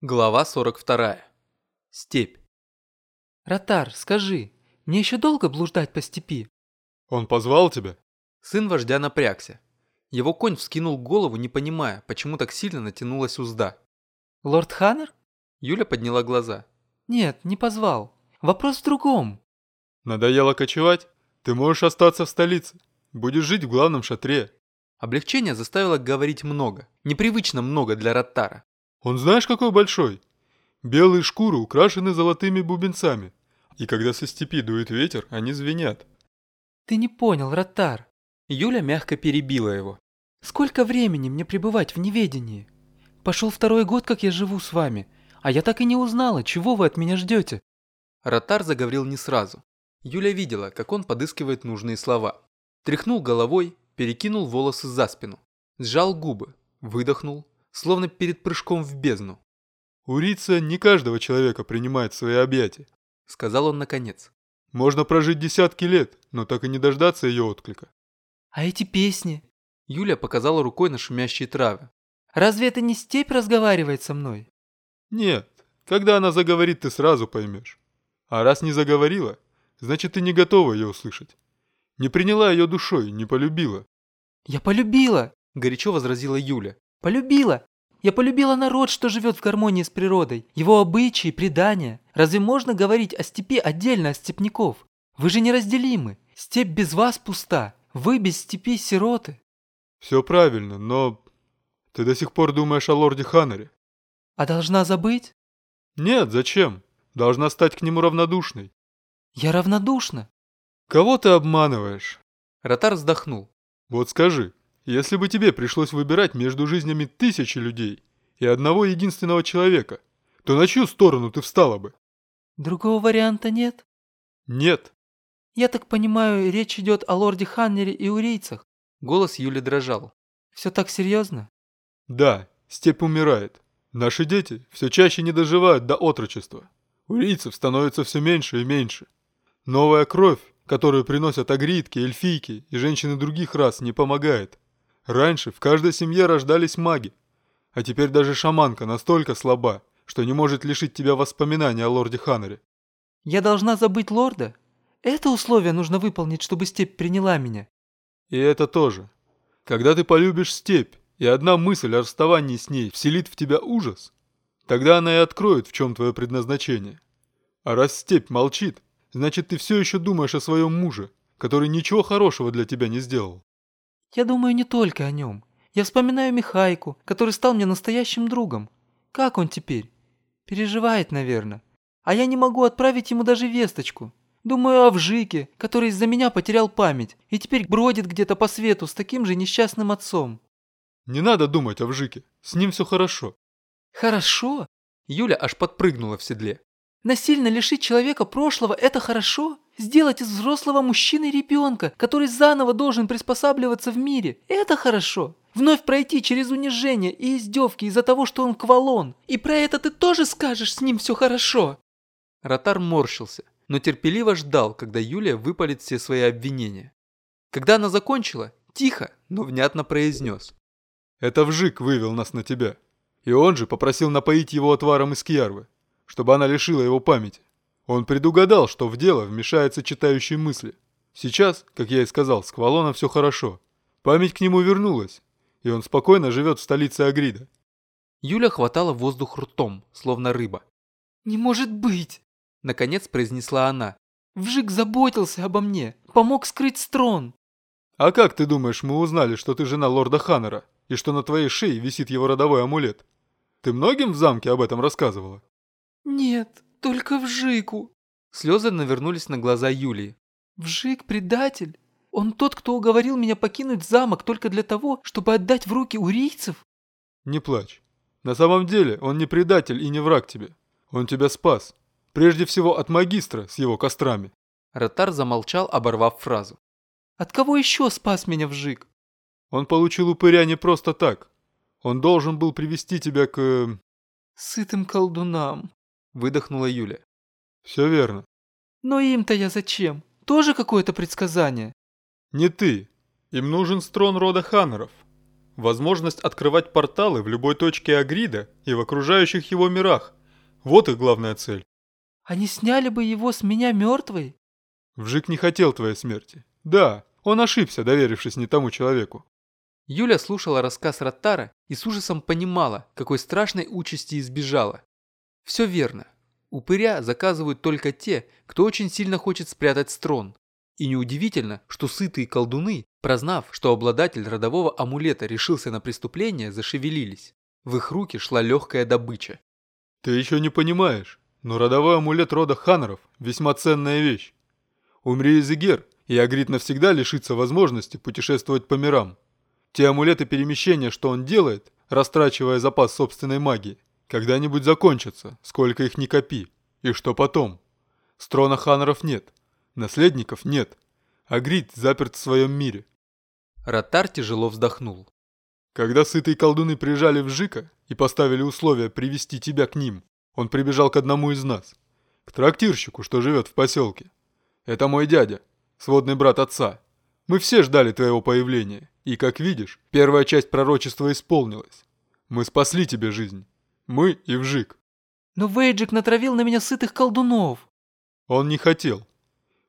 Глава 42. Степь. Ротар, скажи, мне еще долго блуждать по степи? Он позвал тебя? Сын вождя напрягся. Его конь вскинул голову, не понимая, почему так сильно натянулась узда. Лорд Ханнер? Юля подняла глаза. Нет, не позвал. Вопрос в другом. Надоело кочевать? Ты можешь остаться в столице. Будешь жить в главном шатре. Облегчение заставило говорить много. Непривычно много для Ротара. Он знаешь какой большой? Белые шкуры украшены золотыми бубенцами. И когда со степи дует ветер, они звенят. Ты не понял, Ротар. Юля мягко перебила его. Сколько времени мне пребывать в неведении? Пошел второй год, как я живу с вами, а я так и не узнала, чего вы от меня ждете. Ротар заговорил не сразу. Юля видела, как он подыскивает нужные слова. Тряхнул головой, перекинул волосы за спину. Сжал губы, выдохнул, словно перед прыжком в бездну. «Урица не каждого человека принимает в свои объятия», — сказал он наконец. «Можно прожить десятки лет, но так и не дождаться ее отклика». «А эти песни?» Юля показала рукой на шумящие травы. «Разве это не степь разговаривает со мной?» «Нет, когда она заговорит, ты сразу поймешь. А раз не заговорила, значит, ты не готова ее услышать. Не приняла ее душой, не полюбила». «Я полюбила!» – горячо возразила Юля. Полюбила. Я полюбила народ, что живет в гармонии с природой, его обычаи, предания. Разве можно говорить о степи отдельно от степняков? Вы же неразделимы. Степь без вас пуста. Вы без степи сироты. Все правильно, но ты до сих пор думаешь о лорде Ханнере. А должна забыть? Нет, зачем? Должна стать к нему равнодушной. Я равнодушна. Кого ты обманываешь? Ротар вздохнул. Вот скажи, если бы тебе пришлось выбирать между жизнями тысячи людей и одного единственного человека, то на чью сторону ты встала бы? Другого варианта нет? Нет. Я так понимаю, речь идет о лорде Ханнере и урийцах. Голос Юли дрожал. Все так серьезно? Да, степь умирает. Наши дети все чаще не доживают до отрочества. Урийцев становится все меньше и меньше. Новая кровь, которую приносят агритки, эльфийки и женщины других рас, не помогает. Раньше в каждой семье рождались маги, а теперь даже шаманка настолько слаба, что не может лишить тебя воспоминаний о лорде Ханнере. Я должна забыть лорда? Это условие нужно выполнить, чтобы степь приняла меня. И это тоже. Когда ты полюбишь степь, и одна мысль о расставании с ней вселит в тебя ужас, тогда она и откроет, в чем твое предназначение. А раз степь молчит, значит ты все еще думаешь о своем муже, который ничего хорошего для тебя не сделал. Я думаю не только о нем. Я вспоминаю Михайку, который стал мне настоящим другом. Как он теперь? Переживает, наверное. А я не могу отправить ему даже весточку. Думаю о Вжике, который из-за меня потерял память и теперь бродит где-то по свету с таким же несчастным отцом. Не надо думать о Вжике. С ним все хорошо. Хорошо? Юля аж подпрыгнула в седле. Насильно лишить человека прошлого – это хорошо? Сделать из взрослого мужчины ребенка, который заново должен приспосабливаться в мире – это хорошо? Вновь пройти через унижение и издевки из-за того, что он квалон. И про это ты тоже скажешь, с ним все хорошо. Ротар морщился, но терпеливо ждал, когда Юлия выпалит все свои обвинения. Когда она закончила, тихо, но внятно произнес. «Это Вжик вывел нас на тебя. И он же попросил напоить его отваром из кьярвы чтобы она лишила его памяти. Он предугадал, что в дело вмешается читающий мысли. Сейчас, как я и сказал, с Квалоном все хорошо. Память к нему вернулась, и он спокойно живет в столице Агрида. Юля хватала воздух ртом, словно рыба. «Не может быть!» Наконец произнесла она. «Вжик заботился обо мне, помог скрыть строн!» «А как ты думаешь, мы узнали, что ты жена лорда Ханнера, и что на твоей шее висит его родовой амулет? Ты многим в замке об этом рассказывала?» «Нет, только Вжику». Слезы навернулись на глаза Юлии. «Вжик предатель? Он тот, кто уговорил меня покинуть замок только для того, чтобы отдать в руки урийцев?» «Не плачь. На самом деле он не предатель и не враг тебе. Он тебя спас. Прежде всего от магистра с его кострами». Ротар замолчал, оборвав фразу. «От кого еще спас меня Вжик?» «Он получил упыря не просто так. Он должен был привести тебя к...» э, «Сытым колдунам», выдохнула Юля. Все верно. Но им-то я зачем? Тоже какое-то предсказание? Не ты. Им нужен строн рода Ханнеров. возможность открывать порталы в любой точке Агрида и в окружающих его мирах. Вот их главная цель. Они сняли бы его с меня мертвой? Вжик не хотел твоей смерти. Да, он ошибся, доверившись не тому человеку. Юля слушала рассказ Раттара и с ужасом понимала, какой страшной участи избежала. Все верно. Упыря заказывают только те, кто очень сильно хочет спрятать строн. И неудивительно, что сытые колдуны, прознав, что обладатель родового амулета решился на преступление, зашевелились. В их руки шла легкая добыча. Ты еще не понимаешь, но родовой амулет рода Ханнеров – весьма ценная вещь. Умри Изегер, и Агрид навсегда лишится возможности путешествовать по мирам. Те амулеты перемещения, что он делает, растрачивая запас собственной магии, когда-нибудь закончатся, сколько их ни копи. И что потом? Строна Ханнеров нет, наследников нет, Агрид заперт в своем мире. Ротар тяжело вздохнул. Когда сытые колдуны приезжали в Жика и поставили условия привести тебя к ним, он прибежал к одному из нас, к трактирщику, что живет в поселке. Это мой дядя, сводный брат отца. Мы все ждали твоего появления, и, как видишь, первая часть пророчества исполнилась. Мы спасли тебе жизнь. Мы и Вжик. Но Вейджик натравил на меня сытых колдунов. Он не хотел.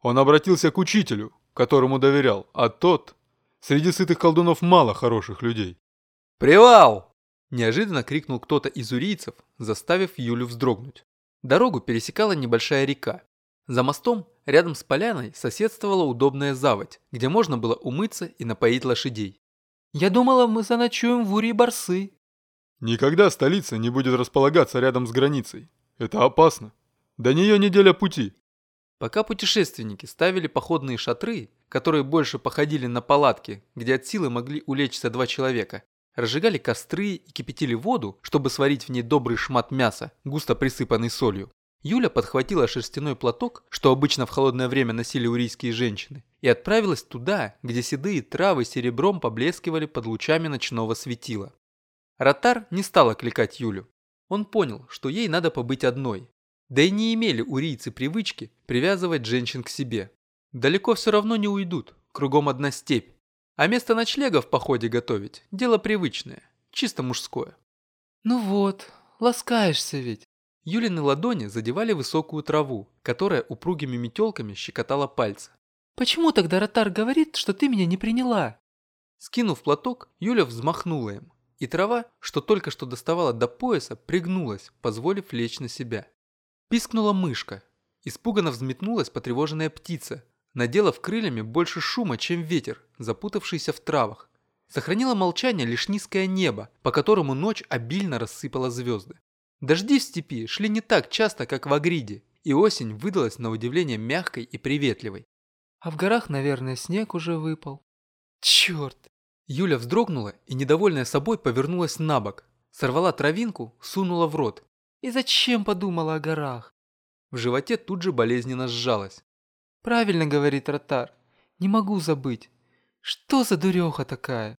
Он обратился к учителю, которому доверял, а тот... Среди сытых колдунов мало хороших людей. «Привал!» – неожиданно крикнул кто-то из урийцев, заставив Юлю вздрогнуть. Дорогу пересекала небольшая река. За мостом, рядом с поляной, соседствовала удобная заводь, где можно было умыться и напоить лошадей. «Я думала, мы заночуем в Ури-Барсы». Никогда столица не будет располагаться рядом с границей. Это опасно. До нее неделя пути. Пока путешественники ставили походные шатры, которые больше походили на палатки, где от силы могли улечься два человека, разжигали костры и кипятили воду, чтобы сварить в ней добрый шмат мяса, густо присыпанный солью. Юля подхватила шерстяной платок, что обычно в холодное время носили урийские женщины, и отправилась туда, где седые травы серебром поблескивали под лучами ночного светила. Ротар не стал окликать Юлю. Он понял, что ей надо побыть одной, да и не имели урийцы привычки привязывать женщин к себе. Далеко все равно не уйдут, кругом одна степь. А место ночлега в походе готовить – дело привычное, чисто мужское. «Ну вот, ласкаешься ведь». Юлины ладони задевали высокую траву, которая упругими метелками щекотала пальцы. «Почему тогда Ротар говорит, что ты меня не приняла?» Скинув платок, Юля взмахнула им, и трава, что только что доставала до пояса, пригнулась, позволив лечь на себя. Пискнула мышка. Испуганно взметнулась потревоженная птица, наделав крыльями больше шума, чем ветер, запутавшийся в травах. Сохранило молчание лишь низкое небо, по которому ночь обильно рассыпала звезды. Дожди в степи шли не так часто, как в Агриде, и осень выдалась на удивление мягкой и приветливой. А в горах, наверное, снег уже выпал. Черт! Юля вздрогнула и, недовольная собой, повернулась на бок, сорвала травинку, сунула в рот и зачем подумала о горах? В животе тут же болезненно сжалось. Правильно говорит Ротар. Не могу забыть. Что за дуреха такая?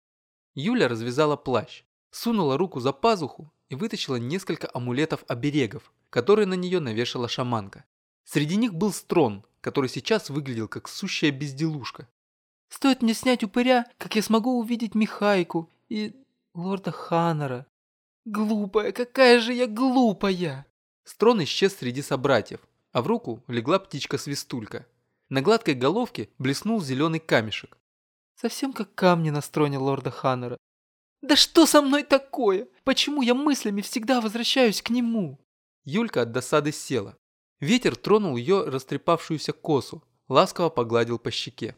Юля развязала плащ, сунула руку за пазуху и вытащила несколько амулетов-оберегов, которые на нее навешала шаманка. Среди них был строн, который сейчас выглядел как сущая безделушка. Стоит мне снять упыря, как я смогу увидеть Михайку и лорда Ханнера. Глупая, какая же я глупая! Строн исчез среди собратьев, а в руку легла птичка-свистулька. На гладкой головке блеснул зеленый камешек. Совсем как камни на строне лорда Ханнера. Да что со мной такое? Почему я мыслями всегда возвращаюсь к нему? Юлька от досады села. Ветер тронул ее растрепавшуюся косу, ласково погладил по щеке.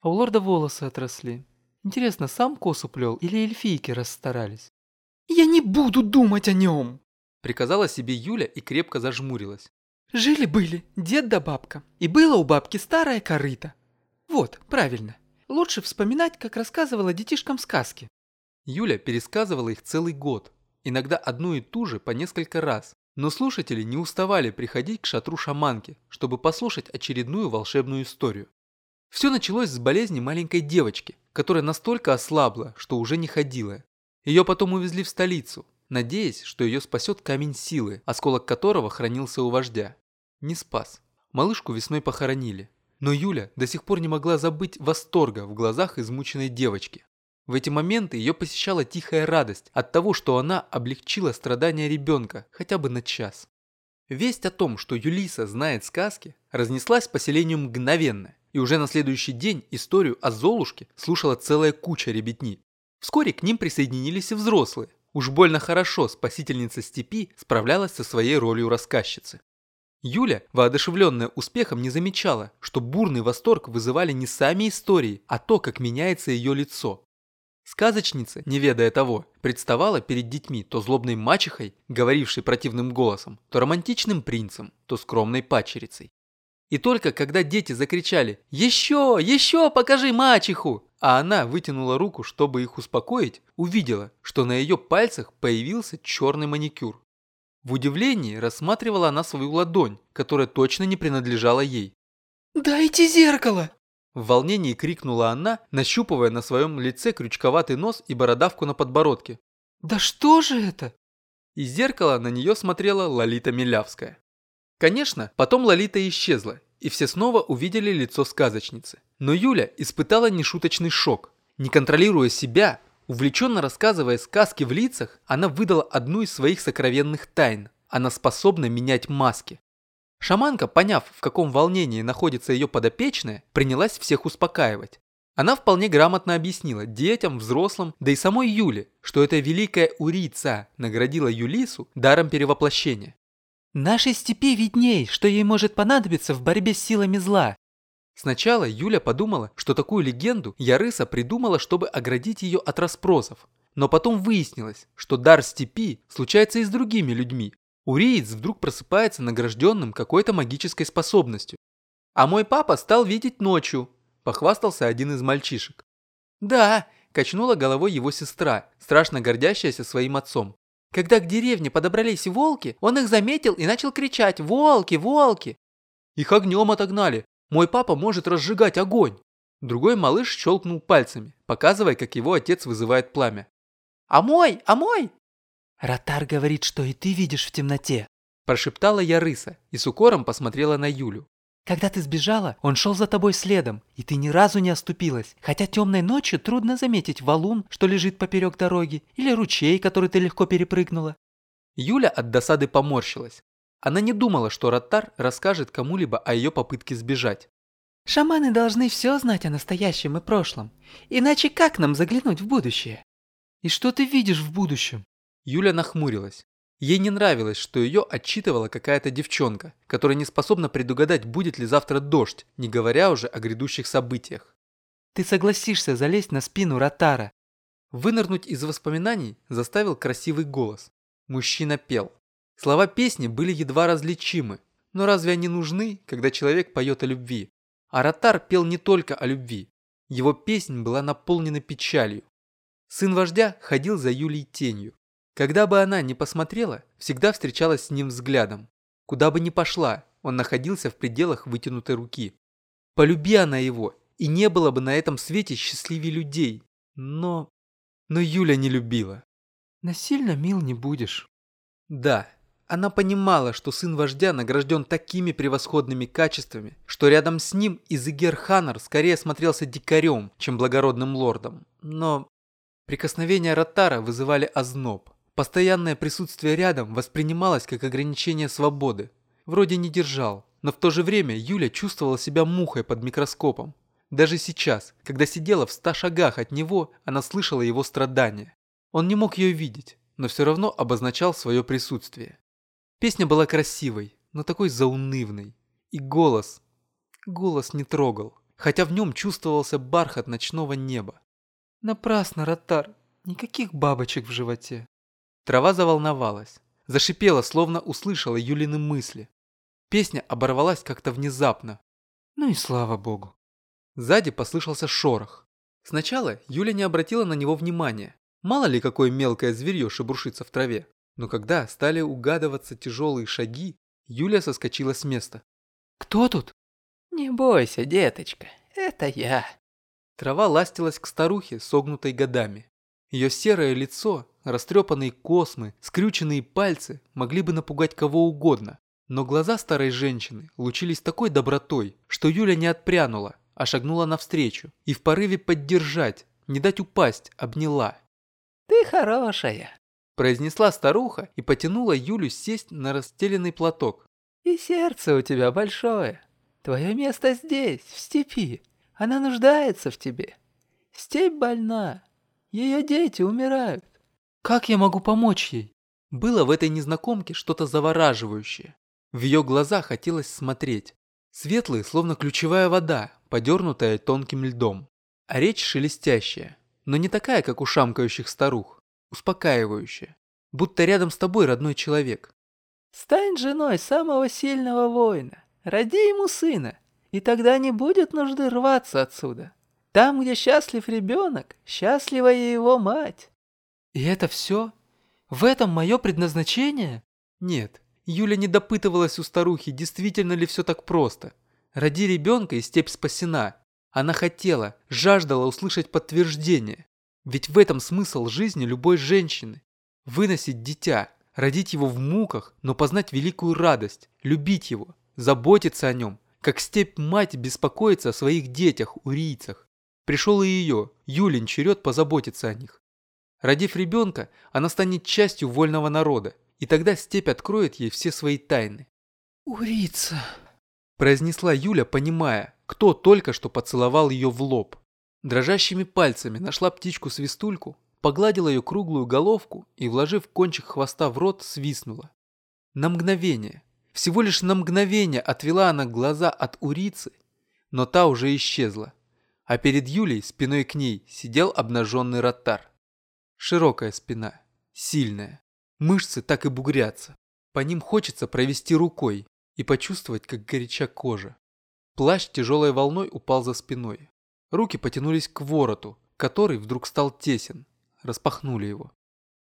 А у лорда волосы отросли. Интересно, сам косу плел или эльфийки расстарались? «Я не буду думать о нем!» Приказала себе Юля и крепко зажмурилась. Жили-были дед да бабка, и было у бабки старая корыта. Вот, правильно. Лучше вспоминать, как рассказывала детишкам сказки. Юля пересказывала их целый год, иногда одну и ту же по несколько раз. Но слушатели не уставали приходить к шатру шаманки, чтобы послушать очередную волшебную историю. Все началось с болезни маленькой девочки, которая настолько ослабла, что уже не ходила, ее потом увезли в столицу, надеясь, что ее спасет камень силы, осколок которого хранился у вождя. Не спас. Малышку весной похоронили. Но Юля до сих пор не могла забыть восторга в глазах измученной девочки. В эти моменты ее посещала тихая радость от того, что она облегчила страдания ребенка хотя бы на час. Весть о том, что Юлиса знает сказки, разнеслась по селению мгновенно, и уже на следующий день историю о Золушке слушала целая куча ребятни. Вскоре к ним присоединились и взрослые. Уж больно хорошо спасительница степи справлялась со своей ролью рассказчицы. Юля, воодушевленная успехом, не замечала, что бурный восторг вызывали не сами истории, а то, как меняется ее лицо. Сказочница, не ведая того, представала перед детьми то злобной мачехой, говорившей противным голосом, то романтичным принцем, то скромной пачерицей. И только когда дети закричали «Еще! Еще покажи мачеху!», а она вытянула руку, чтобы их успокоить, увидела, что на ее пальцах появился черный маникюр. В удивлении рассматривала она свою ладонь, которая точно не принадлежала ей. «Дайте зеркало!» В волнении крикнула она, нащупывая на своем лице крючковатый нос и бородавку на подбородке. «Да что же это?» Из зеркала на нее смотрела Лолита Милявская. Конечно, потом Лолита исчезла, и все снова увидели лицо сказочницы. Но Юля испытала нешуточный шок. Не контролируя себя, увлеченно рассказывая сказки в лицах, она выдала одну из своих сокровенных тайн. Она способна менять маски. Шаманка, поняв, в каком волнении находится ее подопечная, принялась всех успокаивать. Она вполне грамотно объяснила детям, взрослым, да и самой Юле, что эта великая Урица наградила Юлису даром перевоплощения. «Нашей степи видней, что ей может понадобиться в борьбе с силами зла». Сначала Юля подумала, что такую легенду Ярыса придумала, чтобы оградить ее от расспросов. Но потом выяснилось, что дар степи случается и с другими людьми, Уриец вдруг просыпается награжденным какой-то магической способностью. «А мой папа стал видеть ночью», – похвастался один из мальчишек. «Да», – качнула головой его сестра, страшно гордящаяся своим отцом. «Когда к деревне подобрались волки, он их заметил и начал кричать «Волки! Волки!» «Их огнем отогнали! Мой папа может разжигать огонь!» Другой малыш щелкнул пальцами, показывая, как его отец вызывает пламя. «А мой! А мой!» «Ротар говорит, что и ты видишь в темноте», – прошептала я рыса и с укором посмотрела на Юлю. «Когда ты сбежала, он шел за тобой следом, и ты ни разу не оступилась, хотя темной ночью трудно заметить валун, что лежит поперек дороги, или ручей, который ты легко перепрыгнула». Юля от досады поморщилась. Она не думала, что Ротар расскажет кому-либо о ее попытке сбежать. «Шаманы должны все знать о настоящем и прошлом, иначе как нам заглянуть в будущее?» «И что ты видишь в будущем?» Юля нахмурилась. Ей не нравилось, что ее отчитывала какая-то девчонка, которая не способна предугадать, будет ли завтра дождь, не говоря уже о грядущих событиях. «Ты согласишься залезть на спину Ротара?» Вынырнуть из воспоминаний заставил красивый голос. Мужчина пел. Слова песни были едва различимы, но разве они нужны, когда человек поет о любви? А Ротар пел не только о любви. Его песнь была наполнена печалью. Сын вождя ходил за Юлей тенью. Когда бы она ни посмотрела, всегда встречалась с ним взглядом. Куда бы ни пошла, он находился в пределах вытянутой руки. Полюби она его, и не было бы на этом свете счастливее людей. Но... Но Юля не любила. Насильно мил не будешь. Да, она понимала, что сын вождя награжден такими превосходными качествами, что рядом с ним Изегер Ханнер скорее смотрелся дикарем, чем благородным лордом. Но прикосновения Ротара вызывали озноб. Постоянное присутствие рядом воспринималось как ограничение свободы. Вроде не держал, но в то же время Юля чувствовала себя мухой под микроскопом. Даже сейчас, когда сидела в ста шагах от него, она слышала его страдания. Он не мог ее видеть, но все равно обозначал свое присутствие. Песня была красивой, но такой заунывной. И голос... Голос не трогал, хотя в нем чувствовался бархат ночного неба. Напрасно, Ротар, никаких бабочек в животе. Трава заволновалась, зашипела, словно услышала Юлины мысли. Песня оборвалась как-то внезапно. Ну и слава богу. Сзади послышался шорох. Сначала Юля не обратила на него внимания. Мало ли какое мелкое зверье шебуршится в траве. Но когда стали угадываться тяжелые шаги, Юля соскочила с места. «Кто тут?» «Не бойся, деточка, это я». Трава ластилась к старухе, согнутой годами. Ее серое лицо, растрепанные космы, скрюченные пальцы могли бы напугать кого угодно. Но глаза старой женщины лучились такой добротой, что Юля не отпрянула, а шагнула навстречу и в порыве поддержать не дать упасть, обняла. Ты хорошая. Произнесла старуха и потянула Юлю сесть на расстеленный платок. И сердце у тебя большое. Твое место здесь, в степи. Она нуждается в тебе. Степь больна. Ее дети умирают. Как я могу помочь ей? Было в этой незнакомке что-то завораживающее. В ее глаза хотелось смотреть. Светлые, словно ключевая вода, подернутая тонким льдом. А речь шелестящая, но не такая, как у шамкающих старух. Успокаивающая. Будто рядом с тобой родной человек. Стань женой самого сильного воина. Роди ему сына. И тогда не будет нужды рваться отсюда. Там, где счастлив ребенок, счастлива и его мать. И это все? В этом мое предназначение? Нет, Юля не допытывалась у старухи, действительно ли все так просто. Ради ребенка и степь спасена. Она хотела, жаждала услышать подтверждение. Ведь в этом смысл жизни любой женщины. Выносить дитя, родить его в муках, но познать великую радость, любить его, заботиться о нем, как степь мать беспокоится о своих детях, урийцах. Пришел и ее, Юлин, черед позаботиться о них. Родив ребенка, она станет частью вольного народа, и тогда степь откроет ей все свои тайны. «Урица», – произнесла Юля, понимая, кто только что поцеловал ее в лоб. Дрожащими пальцами нашла птичку-свистульку, погладила ее круглую головку и, вложив кончик хвоста в рот, свистнула. На мгновение, всего лишь на мгновение отвела она глаза от урицы, но та уже исчезла а перед Юлей спиной к ней сидел обнаженный ротар. Широкая спина, сильная, мышцы так и бугрятся. По ним хочется провести рукой и почувствовать, как горяча кожа. Плащ тяжелой волной упал за спиной. Руки потянулись к вороту, который вдруг стал тесен. Распахнули его.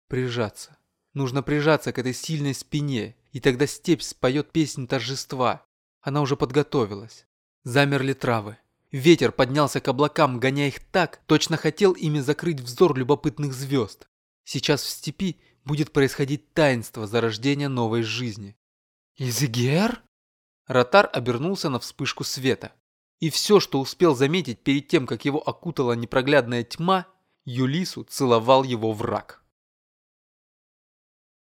Прижаться. Нужно прижаться к этой сильной спине, и тогда степь споет песнь торжества. Она уже подготовилась. Замерли травы. Ветер поднялся к облакам, гоняя их так, точно хотел ими закрыть взор любопытных звезд. Сейчас в степи будет происходить таинство зарождения новой жизни. «Изегер?» Ротар обернулся на вспышку света. И все, что успел заметить перед тем, как его окутала непроглядная тьма, Юлису целовал его враг.